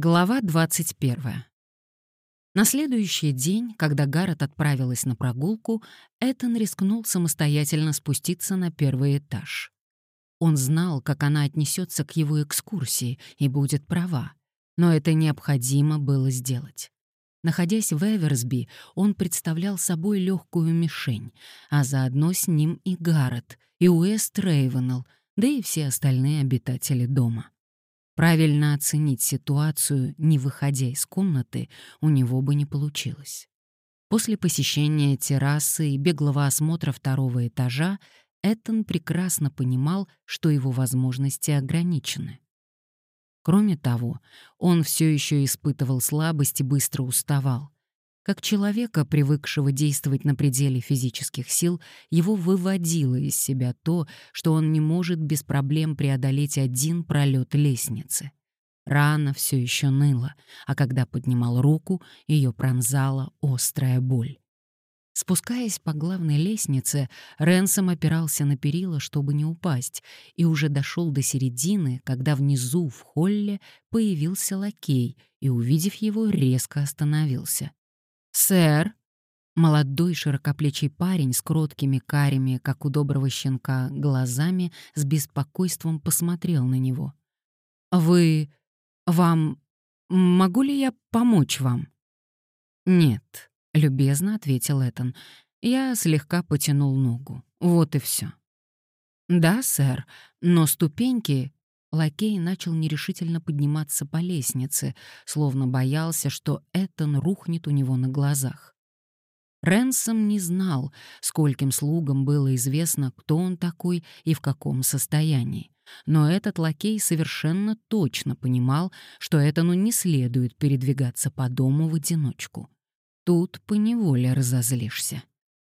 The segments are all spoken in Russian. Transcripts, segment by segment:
Глава 21. На следующий день, когда Гаррет отправилась на прогулку, Этан рискнул самостоятельно спуститься на первый этаж. Он знал, как она отнесется к его экскурсии и будет права, но это необходимо было сделать. Находясь в Эверсби, он представлял собой легкую мишень, а заодно с ним и Гаррет, и Уэст Рейвенелл, да и все остальные обитатели дома. Правильно оценить ситуацию, не выходя из комнаты, у него бы не получилось. После посещения террасы и беглого осмотра второго этажа Эттон прекрасно понимал, что его возможности ограничены. Кроме того, он все еще испытывал слабость и быстро уставал. Как человека, привыкшего действовать на пределе физических сил, его выводило из себя то, что он не может без проблем преодолеть один пролет лестницы. Рана все еще ныла, а когда поднимал руку, ее пронзала острая боль. Спускаясь по главной лестнице, Ренсом опирался на перила, чтобы не упасть, и уже дошел до середины, когда внизу в холле появился лакей и, увидев его, резко остановился. «Сэр!» Молодой широкоплечий парень с кроткими карими, как у доброго щенка, глазами с беспокойством посмотрел на него. «Вы... вам... могу ли я помочь вам?» «Нет», — любезно ответил Этан. Я слегка потянул ногу. Вот и все. «Да, сэр, но ступеньки Лакей начал нерешительно подниматься по лестнице, словно боялся, что Этан рухнет у него на глазах. Ренсом не знал, скольким слугам было известно, кто он такой и в каком состоянии. Но этот лакей совершенно точно понимал, что Этану не следует передвигаться по дому в одиночку. Тут поневоле разозлишься.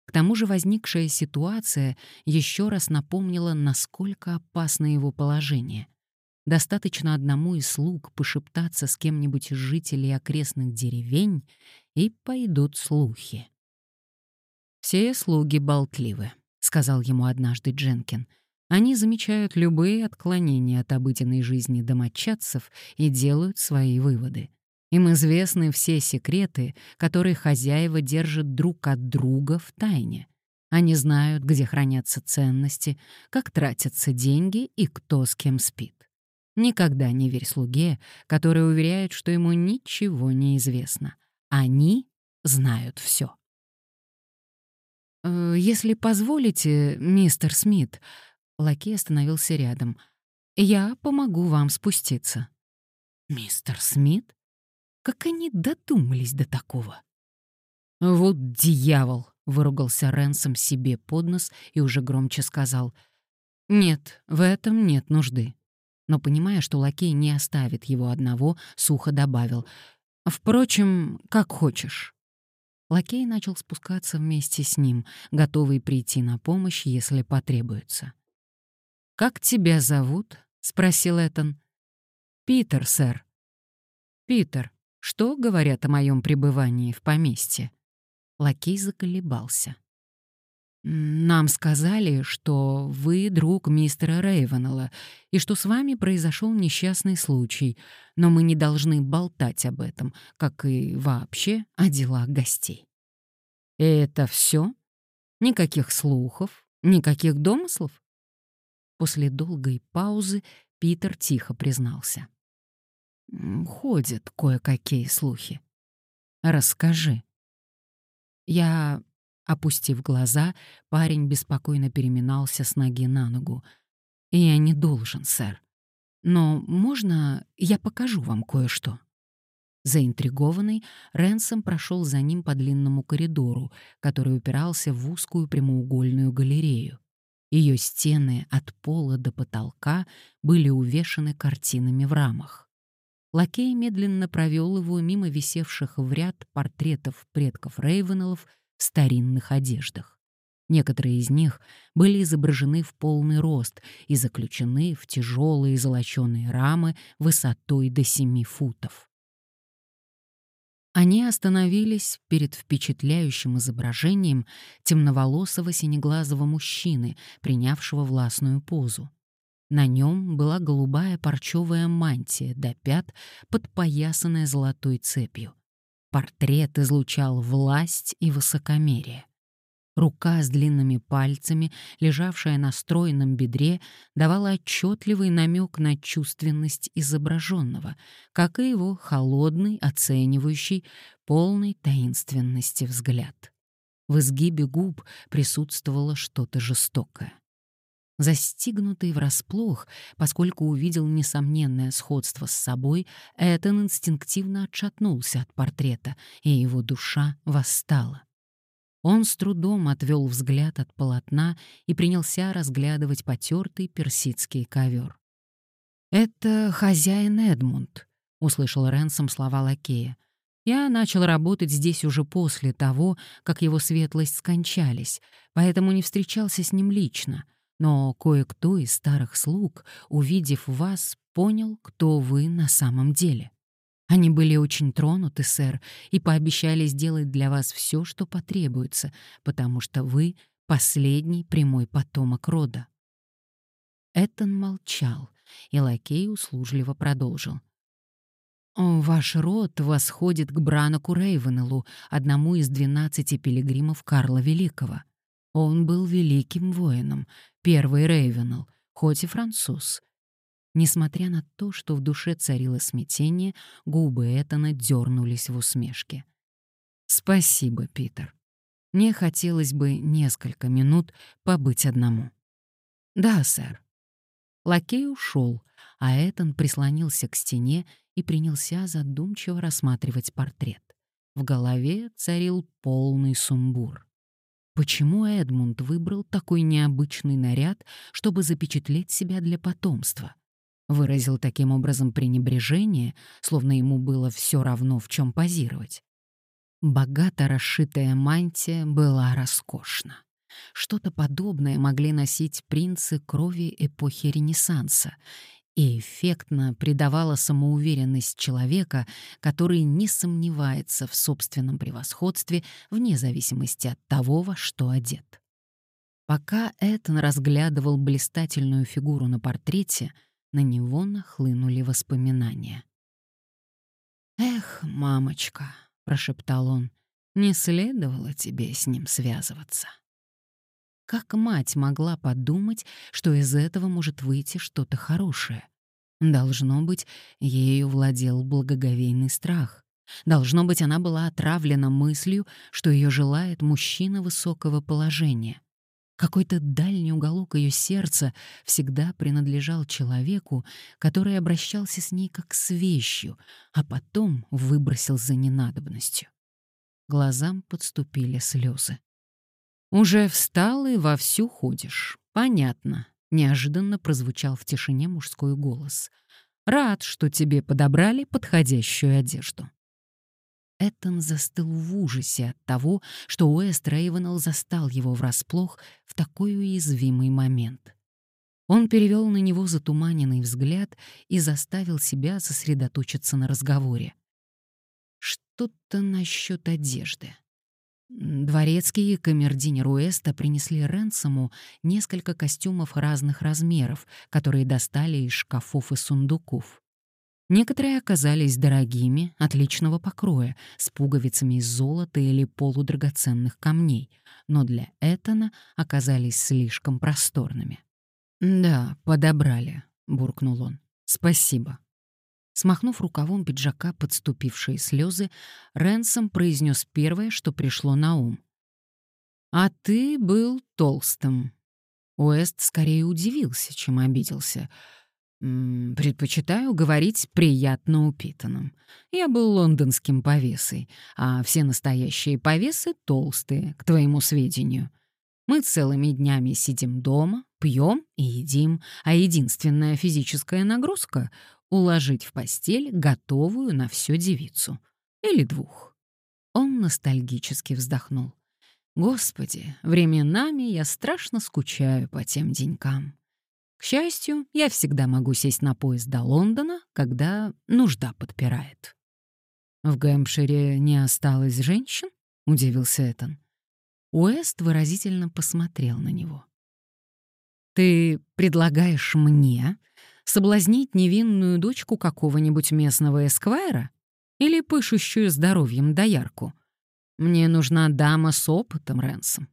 К тому же возникшая ситуация еще раз напомнила, насколько опасно его положение. Достаточно одному из слуг пошептаться с кем-нибудь из жителей окрестных деревень, и пойдут слухи. «Все слуги болтливы», — сказал ему однажды Дженкин. «Они замечают любые отклонения от обыденной жизни домочадцев и делают свои выводы. Им известны все секреты, которые хозяева держат друг от друга в тайне. Они знают, где хранятся ценности, как тратятся деньги и кто с кем спит. Никогда не верь слуге, который уверяет, что ему ничего не известно. Они знают все. «Э, «Если позволите, мистер Смит...» Лакей остановился рядом. «Я помогу вам спуститься». «Мистер Смит? Как они додумались до такого?» «Вот дьявол!» — выругался Ренсом себе под нос и уже громче сказал. «Нет, в этом нет нужды но, понимая, что лакей не оставит его одного, сухо добавил «Впрочем, как хочешь». Лакей начал спускаться вместе с ним, готовый прийти на помощь, если потребуется. «Как тебя зовут?» — спросил Этан. «Питер, сэр». «Питер, что говорят о моем пребывании в поместье?» Лакей заколебался. Нам сказали, что вы друг мистера Рейвенелла и что с вами произошел несчастный случай, но мы не должны болтать об этом, как и вообще о делах гостей. это все? Никаких слухов, никаких домыслов? После долгой паузы Питер тихо признался. Ходят кое-какие слухи. Расскажи. Я Опустив глаза, парень беспокойно переминался с ноги на ногу. «Я не должен, сэр. Но можно я покажу вам кое-что?» Заинтригованный, Ренсом прошел за ним по длинному коридору, который упирался в узкую прямоугольную галерею. Ее стены от пола до потолка были увешаны картинами в рамах. Лакей медленно провел его мимо висевших в ряд портретов предков Рейвенеллов старинных одеждах. Некоторые из них были изображены в полный рост и заключены в тяжелые золоченые рамы высотой до семи футов. Они остановились перед впечатляющим изображением темноволосого синеглазого мужчины, принявшего властную позу. На нем была голубая парчевая мантия до пят, подпоясанная золотой цепью. Портрет излучал власть и высокомерие. Рука с длинными пальцами, лежавшая на стройном бедре, давала отчетливый намек на чувственность изображенного, как и его холодный, оценивающий, полный таинственности взгляд. В изгибе губ присутствовало что-то жестокое. Застигнутый врасплох, поскольку увидел несомненное сходство с собой, Этан инстинктивно отшатнулся от портрета, и его душа восстала. Он с трудом отвел взгляд от полотна и принялся разглядывать потертый персидский ковер. «Это хозяин Эдмунд», — услышал Ренсом слова лакея. «Я начал работать здесь уже после того, как его светлость скончались, поэтому не встречался с ним лично, но кое-кто из старых слуг, увидев вас, понял, кто вы на самом деле. Они были очень тронуты, сэр, и пообещали сделать для вас все, что потребуется, потому что вы — последний прямой потомок рода». Этон молчал, и лакей услужливо продолжил. «Ваш род восходит к Бранаку Рейвенеллу, одному из двенадцати пилигримов Карла Великого. Он был великим воином, первый Рейвенелл, хоть и француз. Несмотря на то, что в душе царило смятение, губы Этана дернулись в усмешке. «Спасибо, Питер. Мне хотелось бы несколько минут побыть одному». «Да, сэр». Лакей ушел, а Этан прислонился к стене и принялся задумчиво рассматривать портрет. В голове царил полный сумбур. Почему Эдмунд выбрал такой необычный наряд, чтобы запечатлеть себя для потомства? Выразил таким образом пренебрежение, словно ему было все равно, в чем позировать. Богато расшитая мантия была роскошна. Что-то подобное могли носить принцы крови эпохи Ренессанса, и эффектно придавала самоуверенность человека, который не сомневается в собственном превосходстве вне зависимости от того, во что одет. Пока Этан разглядывал блистательную фигуру на портрете, на него нахлынули воспоминания. «Эх, мамочка», — прошептал он, — «не следовало тебе с ним связываться». Как мать могла подумать, что из этого может выйти что-то хорошее? Должно быть, ею владел благоговейный страх. Должно быть, она была отравлена мыслью, что ее желает мужчина высокого положения. Какой-то дальний уголок ее сердца всегда принадлежал человеку, который обращался с ней как с вещью, а потом выбросил за ненадобностью. Глазам подступили слезы. «Уже встал и вовсю ходишь. Понятно», — неожиданно прозвучал в тишине мужской голос. «Рад, что тебе подобрали подходящую одежду». Эттон застыл в ужасе от того, что Уэст Рейвенелл застал его врасплох в такой уязвимый момент. Он перевел на него затуманенный взгляд и заставил себя сосредоточиться на разговоре. Что-то насчет одежды. Дворецкий и камердинер Уэста принесли Ренсому несколько костюмов разных размеров, которые достали из шкафов и сундуков. Некоторые оказались дорогими, отличного покроя, с пуговицами из золота или полудрагоценных камней, но для Этана оказались слишком просторными. «Да, подобрали», — буркнул он. «Спасибо». Смахнув рукавом пиджака подступившие слезы, Ренсом произнес первое, что пришло на ум. «А ты был толстым». Уэст скорее удивился, чем обиделся. «М -м, «Предпочитаю говорить приятно упитанным. Я был лондонским повесой, а все настоящие повесы толстые, к твоему сведению. Мы целыми днями сидим дома, пьем и едим, а единственная физическая нагрузка уложить в постель готовую на всю девицу. Или двух. Он ностальгически вздохнул. Господи, временами я страшно скучаю по тем денькам. К счастью, я всегда могу сесть на поезд до Лондона, когда нужда подпирает. «В Гэмпшире не осталось женщин?» — удивился Этан. Уэст выразительно посмотрел на него. Ты предлагаешь мне соблазнить невинную дочку какого-нибудь местного эсквайра или пышущую здоровьем доярку? Мне нужна дама с опытом, Ренсом.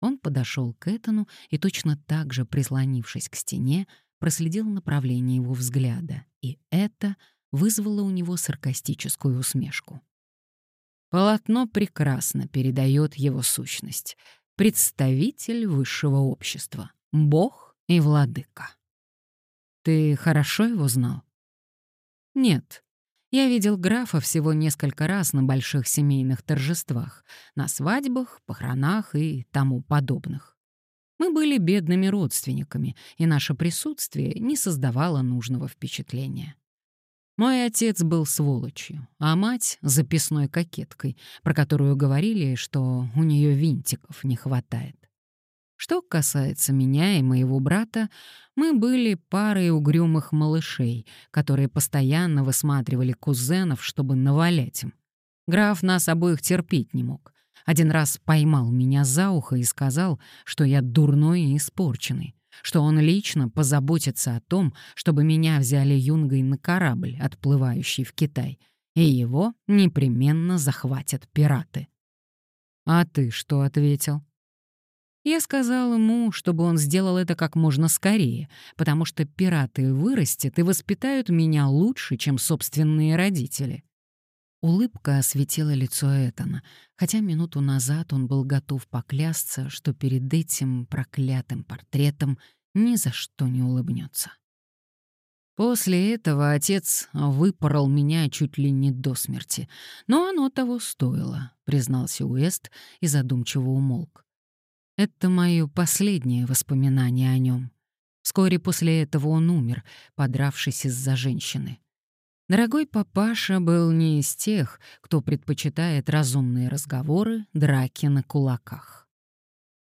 Он подошел к Этану и точно так же, прислонившись к стене, проследил направление его взгляда, и это вызвало у него саркастическую усмешку. Полотно прекрасно передает его сущность. Представитель высшего общества, бог и владыка. Ты хорошо его знал? Нет. Я видел графа всего несколько раз на больших семейных торжествах, на свадьбах, похоронах и тому подобных. Мы были бедными родственниками, и наше присутствие не создавало нужного впечатления. Мой отец был сволочью, а мать — записной кокеткой, про которую говорили, что у нее винтиков не хватает. Что касается меня и моего брата, мы были парой угрюмых малышей, которые постоянно высматривали кузенов, чтобы навалять им. Граф нас обоих терпеть не мог. Один раз поймал меня за ухо и сказал, что я дурной и испорченный что он лично позаботится о том, чтобы меня взяли юнгой на корабль, отплывающий в Китай, и его непременно захватят пираты. А ты что ответил? Я сказал ему, чтобы он сделал это как можно скорее, потому что пираты вырастят и воспитают меня лучше, чем собственные родители. Улыбка осветила лицо Этана, хотя минуту назад он был готов поклясться, что перед этим проклятым портретом ни за что не улыбнется. После этого отец выпорол меня чуть ли не до смерти, но оно того стоило, признался Уэст и задумчиво умолк. Это мое последнее воспоминание о нем. Вскоре после этого он умер, подравшись из-за женщины. Дорогой папаша был не из тех, кто предпочитает разумные разговоры, драки на кулаках.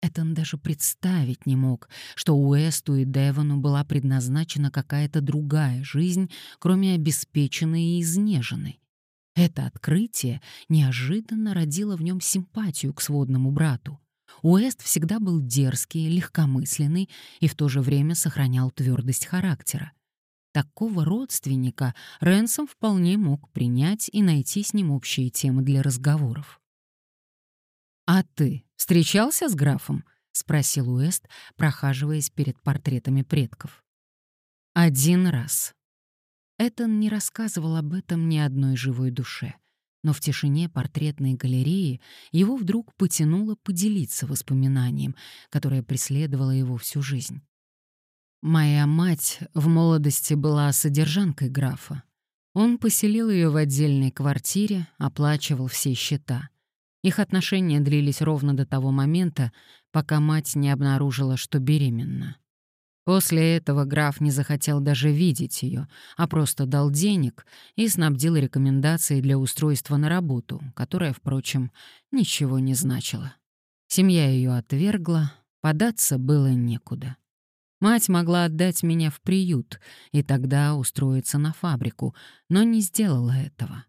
Этон даже представить не мог, что Уэсту и Девону была предназначена какая-то другая жизнь, кроме обеспеченной и изнеженной. Это открытие неожиданно родило в нем симпатию к сводному брату. Уэст всегда был дерзкий, легкомысленный и в то же время сохранял твердость характера. Такого родственника Ренсом вполне мог принять и найти с ним общие темы для разговоров. «А ты встречался с графом?» — спросил Уэст, прохаживаясь перед портретами предков. «Один раз». Этон не рассказывал об этом ни одной живой душе, но в тишине портретной галереи его вдруг потянуло поделиться воспоминанием, которое преследовало его всю жизнь. Моя мать в молодости была содержанкой графа. Он поселил ее в отдельной квартире, оплачивал все счета. Их отношения длились ровно до того момента, пока мать не обнаружила, что беременна. После этого граф не захотел даже видеть ее, а просто дал денег и снабдил рекомендацией для устройства на работу, которая, впрочем, ничего не значила. Семья ее отвергла, податься было некуда. Мать могла отдать меня в приют и тогда устроиться на фабрику, но не сделала этого.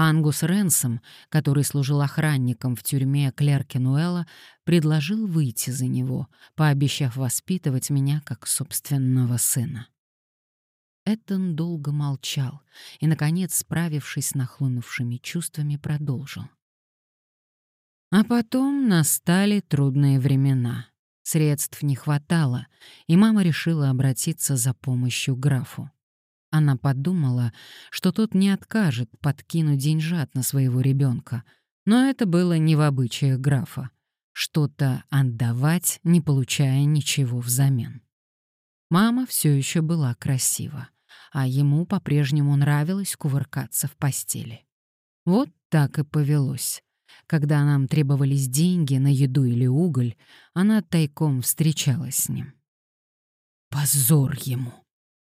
Ангус Ренсом, который служил охранником в тюрьме Клеркинуэлла, предложил выйти за него, пообещав воспитывать меня как собственного сына. Этон долго молчал и, наконец, справившись с нахлынувшими чувствами, продолжил. А потом настали трудные времена. Средств не хватало, и мама решила обратиться за помощью графу. Она подумала, что тот не откажет подкинуть деньжат на своего ребенка, но это было не в обычаях графа — что-то отдавать, не получая ничего взамен. Мама все еще была красива, а ему по-прежнему нравилось кувыркаться в постели. Вот так и повелось. Когда нам требовались деньги на еду или уголь, она тайком встречалась с ним. «Позор ему!» —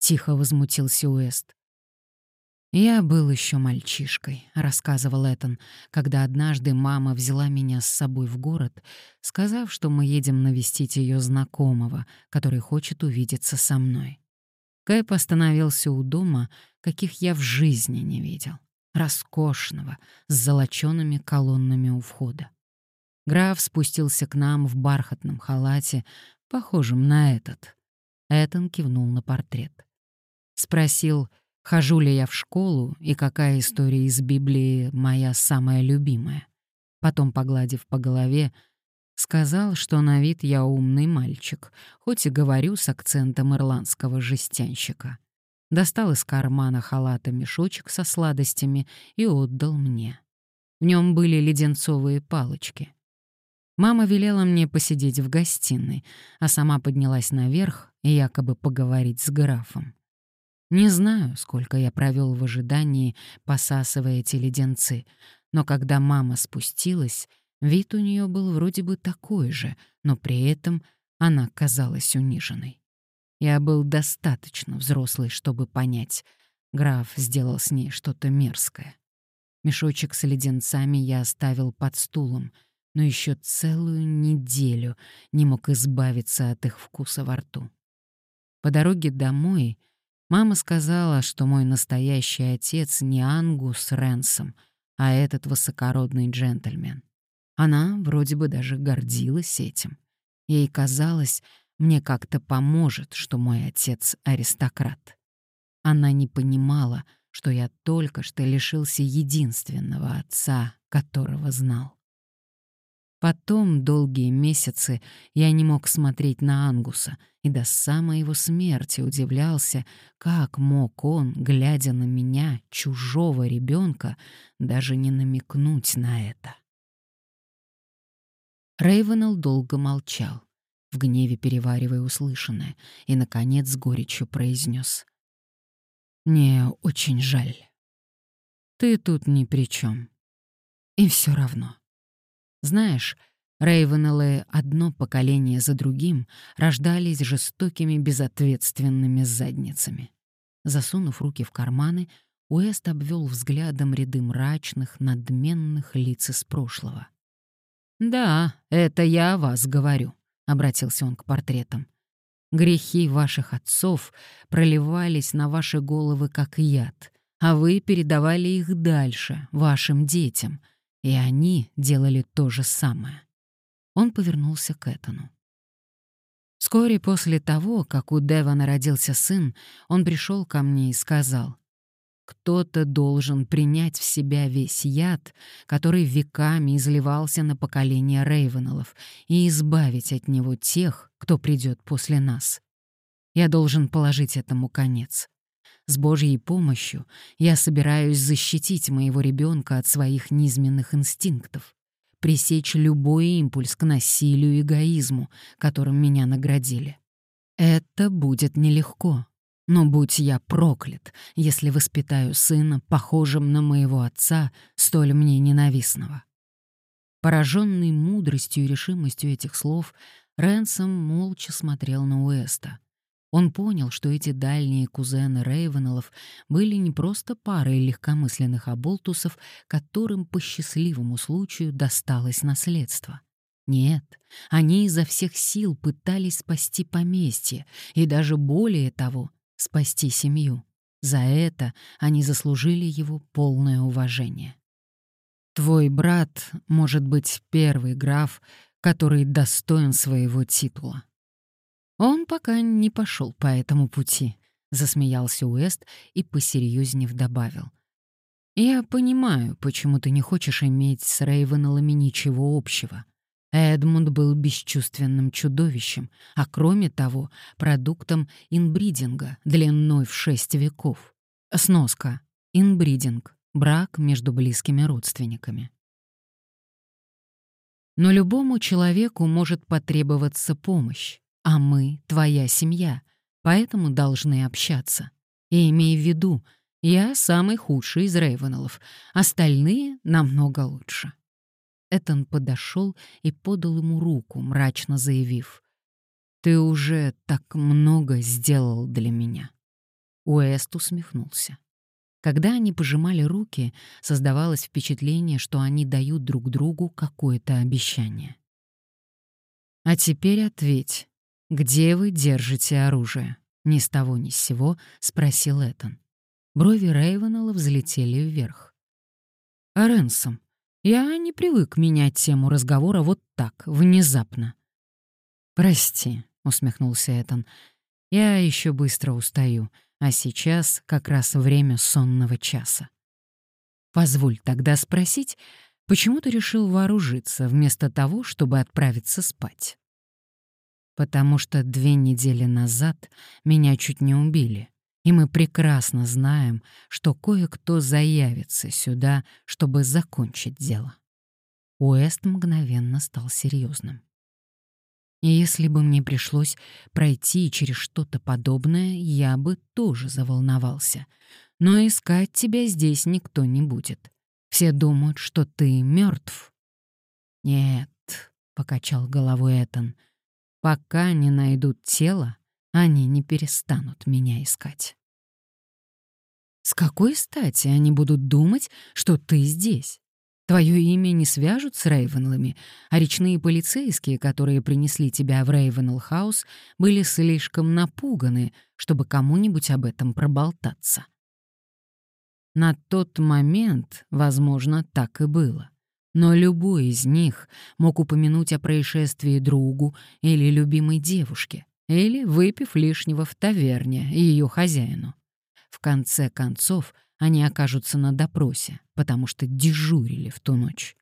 тихо возмутился Уэст. «Я был еще мальчишкой», — рассказывал Этан, когда однажды мама взяла меня с собой в город, сказав, что мы едем навестить ее знакомого, который хочет увидеться со мной. Кэп остановился у дома, каких я в жизни не видел роскошного, с золочёными колоннами у входа. Граф спустился к нам в бархатном халате, похожем на этот, Этон кивнул на портрет. Спросил, хожу ли я в школу и какая история из Библии моя самая любимая. Потом, погладив по голове, сказал, что на вид я умный мальчик, хоть и говорю с акцентом ирландского жестянщика. Достал из кармана халата мешочек со сладостями и отдал мне. В нем были леденцовые палочки. Мама велела мне посидеть в гостиной, а сама поднялась наверх и якобы поговорить с графом. Не знаю, сколько я провел в ожидании, посасывая эти леденцы, но когда мама спустилась, вид у нее был вроде бы такой же, но при этом она казалась униженной. Я был достаточно взрослый, чтобы понять, граф сделал с ней что-то мерзкое. Мешочек с леденцами я оставил под стулом, но еще целую неделю не мог избавиться от их вкуса во рту. По дороге домой мама сказала, что мой настоящий отец не Ангус Ренсом, а этот высокородный джентльмен. Она вроде бы даже гордилась этим. Ей казалось, мне как-то поможет, что мой отец аристократ. Она не понимала, что я только что лишился единственного отца, которого знал. Потом долгие месяцы я не мог смотреть на Ангуса и до самой его смерти удивлялся, как мог он, глядя на меня, чужого ребенка, даже не намекнуть на это. Рейвенелл долго молчал, в гневе переваривая услышанное, и, наконец, с горечью произнес: мне очень жаль. Ты тут ни при чем. И все равно. Знаешь, Рейвенеллы одно поколение за другим рождались жестокими безответственными задницами. Засунув руки в карманы, Уэст обвел взглядом ряды мрачных, надменных лиц из прошлого. «Да, это я о вас говорю», — обратился он к портретам. Грехи ваших отцов проливались на ваши головы как яд, а вы передавали их дальше, вашим детям, и они делали то же самое. Он повернулся к Этану. Вскоре после того, как у Девана родился сын, он пришел ко мне и сказал, кто-то должен принять в себя весь яд, который веками изливался на поколение Рейвенеллов, и избавить от него тех, кто придет после нас. Я должен положить этому конец. С Божьей помощью я собираюсь защитить моего ребенка от своих низменных инстинктов, пресечь любой импульс к насилию и эгоизму, которым меня наградили. Это будет нелегко. Но будь я проклят, если воспитаю сына, похожим на моего отца, столь мне ненавистного. Пораженный мудростью и решимостью этих слов, Ренсом молча смотрел на Уэста. Он понял, что эти дальние кузены Рейвенеллов были не просто парой легкомысленных оболтусов, которым по счастливому случаю досталось наследство. Нет, они изо всех сил пытались спасти поместье, и даже более того, спасти семью. За это они заслужили его полное уважение. Твой брат может быть первый граф, который достоин своего титула. Он пока не пошел по этому пути, засмеялся Уэст и посерьезнее добавил. Я понимаю, почему ты не хочешь иметь с Рейвенеллами ничего общего. Эдмунд был бесчувственным чудовищем, а кроме того, продуктом инбридинга длиной в шесть веков. Сноска. Инбридинг. Брак между близкими родственниками. Но любому человеку может потребоваться помощь, а мы — твоя семья, поэтому должны общаться. И имей в виду, я самый худший из Рейвенеллов, остальные намного лучше. Этан подошел и подал ему руку, мрачно заявив. «Ты уже так много сделал для меня». Уэст усмехнулся. Когда они пожимали руки, создавалось впечатление, что они дают друг другу какое-то обещание. «А теперь ответь, где вы держите оружие?» Ни с того ни с сего спросил Этан. Брови Рейвенелла взлетели вверх. «А Ренсом, я не привык менять тему разговора вот так, внезапно. «Прости», — усмехнулся Этан. Я еще быстро устаю, а сейчас как раз время сонного часа. Позволь тогда спросить, почему ты решил вооружиться вместо того, чтобы отправиться спать? Потому что две недели назад меня чуть не убили, и мы прекрасно знаем, что кое-кто заявится сюда, чтобы закончить дело. Уэст мгновенно стал серьезным. Если бы мне пришлось пройти через что-то подобное, я бы тоже заволновался. Но искать тебя здесь никто не будет. Все думают, что ты мертв. Нет, покачал головой Этан. Пока не найдут тело, они не перестанут меня искать. С какой стати они будут думать, что ты здесь? Твое имя не свяжут с Рейвенлами, а речные полицейские, которые принесли тебя в Рейвенл-хаус, были слишком напуганы, чтобы кому-нибудь об этом проболтаться. На тот момент, возможно, так и было. Но любой из них мог упомянуть о происшествии другу или любимой девушке, или выпив лишнего в таверне ее хозяину. В конце концов, они окажутся на допросе, потому что дежурили в ту ночь.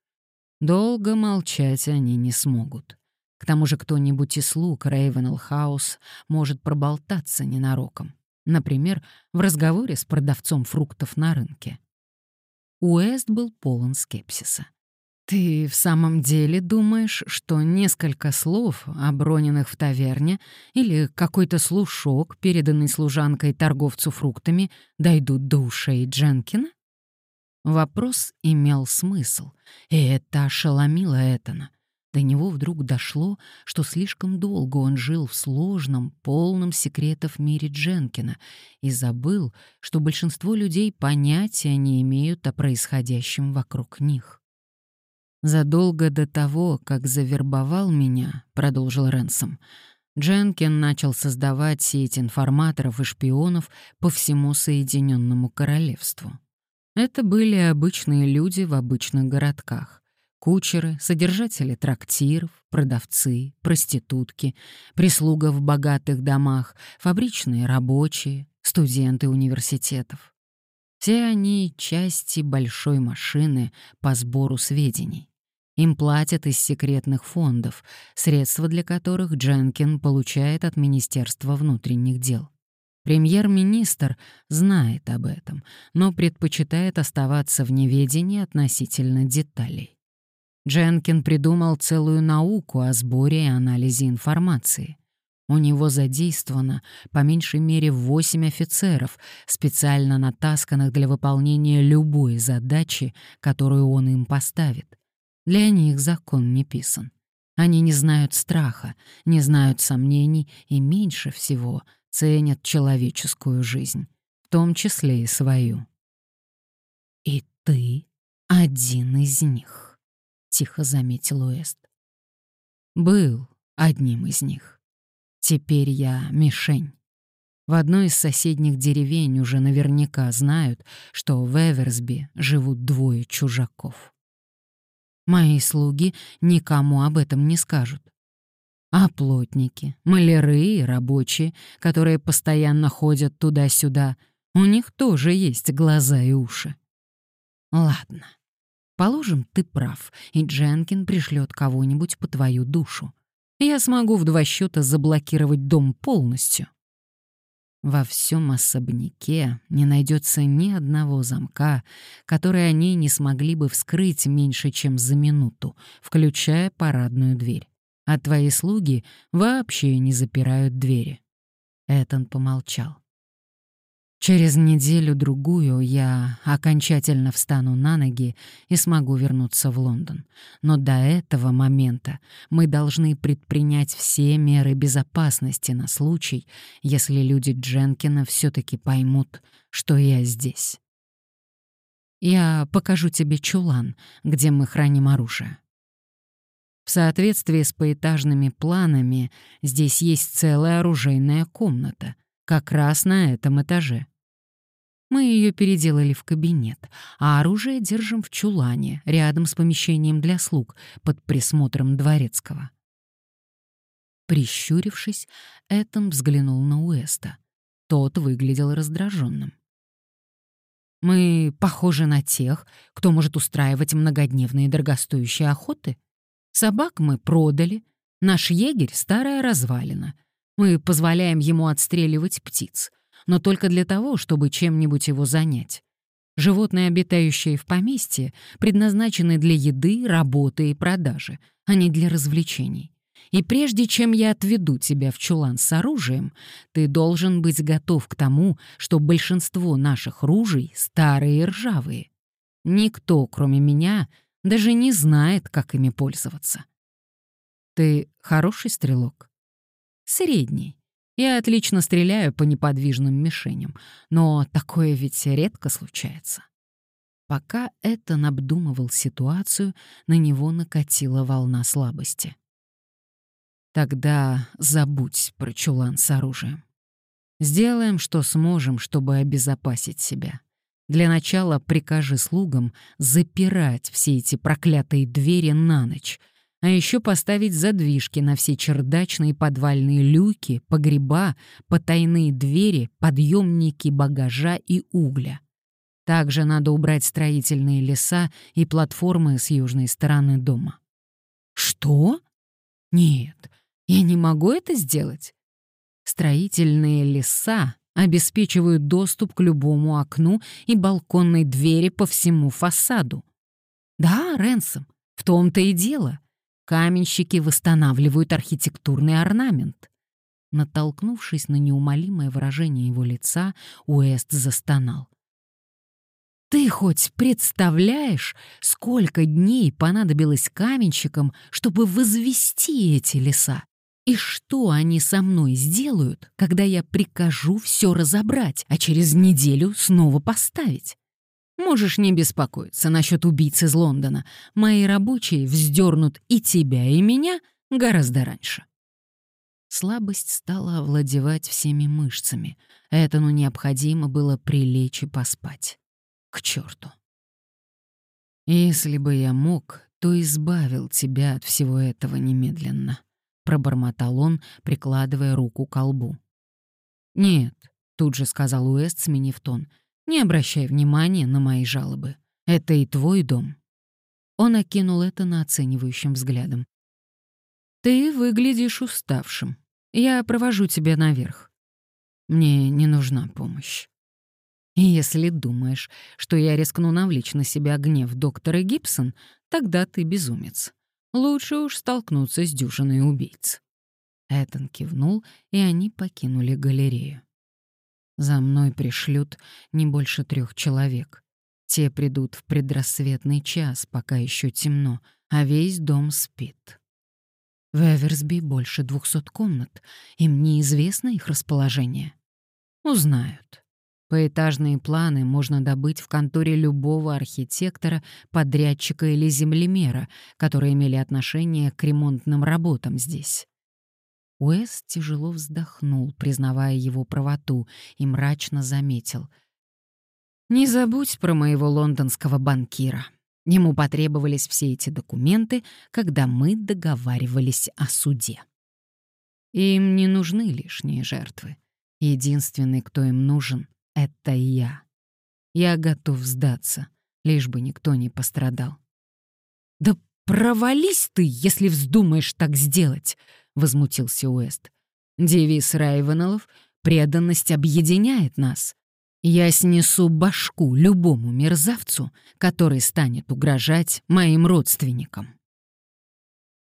Долго молчать они не смогут. К тому же кто-нибудь из слуг Рейвенелл Хаус может проболтаться ненароком. Например, в разговоре с продавцом фруктов на рынке. Уэст был полон скепсиса. «Ты в самом деле думаешь, что несколько слов, оброненных в таверне, или какой-то слушок, переданный служанкой торговцу фруктами, дойдут до ушей Дженкина?» Вопрос имел смысл, и это ошеломило Этана. До него вдруг дошло, что слишком долго он жил в сложном, полном секретов мире Дженкина и забыл, что большинство людей понятия не имеют о происходящем вокруг них. Задолго до того, как завербовал меня, продолжил Ренсом, Дженкин начал создавать сеть информаторов и шпионов по всему Соединенному Королевству. Это были обычные люди в обычных городках. Кучеры, содержатели трактиров, продавцы, проститутки, прислуга в богатых домах, фабричные рабочие, студенты университетов. Все они — части большой машины по сбору сведений. Им платят из секретных фондов, средства для которых Дженкин получает от Министерства внутренних дел. Премьер-министр знает об этом, но предпочитает оставаться в неведении относительно деталей. Дженкин придумал целую науку о сборе и анализе информации. У него задействовано по меньшей мере восемь офицеров, специально натасканных для выполнения любой задачи, которую он им поставит. Для них закон не писан. Они не знают страха, не знают сомнений и меньше всего ценят человеческую жизнь, в том числе и свою. «И ты один из них», — тихо заметил Уэст. «Был одним из них. Теперь я мишень. В одной из соседних деревень уже наверняка знают, что в Эверсби живут двое чужаков. Мои слуги никому об этом не скажут. А плотники, маляры и рабочие, которые постоянно ходят туда-сюда, у них тоже есть глаза и уши. Ладно. Положим, ты прав, и Дженкин пришлет кого-нибудь по твою душу. Я смогу в два счета заблокировать дом полностью. Во всем особняке не найдется ни одного замка, который они не смогли бы вскрыть меньше, чем за минуту, включая парадную дверь. А твои слуги вообще не запирают двери. Этон помолчал. Через неделю-другую я окончательно встану на ноги и смогу вернуться в Лондон. Но до этого момента мы должны предпринять все меры безопасности на случай, если люди Дженкина все-таки поймут, что я здесь. Я покажу тебе чулан, где мы храним оружие. В соответствии с поэтажными планами здесь есть целая оружейная комната, как раз на этом этаже. Мы ее переделали в кабинет, а оружие держим в чулане, рядом с помещением для слуг, под присмотром дворецкого. Прищурившись, Этан взглянул на Уэста. Тот выглядел раздраженным. «Мы похожи на тех, кто может устраивать многодневные дорогостоящие охоты. Собак мы продали, наш егерь — старая развалина. Мы позволяем ему отстреливать птиц, но только для того, чтобы чем-нибудь его занять. Животные, обитающие в поместье, предназначены для еды, работы и продажи, а не для развлечений. И прежде чем я отведу тебя в чулан с оружием, ты должен быть готов к тому, что большинство наших ружей старые и ржавые. Никто, кроме меня, даже не знает, как ими пользоваться. Ты хороший стрелок? Средний. Я отлично стреляю по неподвижным мишеням, но такое ведь редко случается. Пока Этан обдумывал ситуацию, на него накатила волна слабости. Тогда забудь про чулан с оружием. Сделаем, что сможем, чтобы обезопасить себя. Для начала прикажи слугам запирать все эти проклятые двери на ночь, а еще поставить задвижки на все чердачные подвальные люки, погреба, потайные двери, подъемники багажа и угля. Также надо убрать строительные леса и платформы с южной стороны дома. Что? Нет, я не могу это сделать. Строительные леса обеспечивают доступ к любому окну и балконной двери по всему фасаду. Да, Ренсом, в том-то и дело. Каменщики восстанавливают архитектурный орнамент. Натолкнувшись на неумолимое выражение его лица, Уэст застонал. Ты хоть представляешь, сколько дней понадобилось каменщикам, чтобы возвести эти леса? И что они со мной сделают, когда я прикажу все разобрать, а через неделю снова поставить? Можешь не беспокоиться насчет убийц из Лондона. Мои рабочие вздернут и тебя, и меня гораздо раньше. Слабость стала овладевать всеми мышцами. Этому необходимо было прилечь и поспать. К черту. Если бы я мог, то избавил тебя от всего этого немедленно, пробормотал он, прикладывая руку к колбу. Нет, тут же сказал Уэст, сменив тон. Не обращай внимания на мои жалобы. Это и твой дом. Он окинул это на оценивающим взглядом. Ты выглядишь уставшим. Я провожу тебя наверх. Мне не нужна помощь. И если думаешь, что я рискну навлечь на себя гнев доктора Гибсон, тогда ты безумец. Лучше уж столкнуться с дюжиной убийц». Этан кивнул, и они покинули галерею. «За мной пришлют не больше трех человек. Те придут в предрассветный час, пока еще темно, а весь дом спит. В Эверсби больше двухсот комнат, им неизвестно их расположение. Узнают. Поэтажные планы можно добыть в конторе любого архитектора, подрядчика или землемера, которые имели отношение к ремонтным работам здесь. Уэс тяжело вздохнул, признавая его правоту, и мрачно заметил. «Не забудь про моего лондонского банкира. Ему потребовались все эти документы, когда мы договаривались о суде. Им не нужны лишние жертвы. Единственный, кто им нужен — это я. Я готов сдаться, лишь бы никто не пострадал. «Да провались ты, если вздумаешь так сделать!» — возмутился Уэст. «Девиз Райвенеллов — преданность объединяет нас. Я снесу башку любому мерзавцу, который станет угрожать моим родственникам».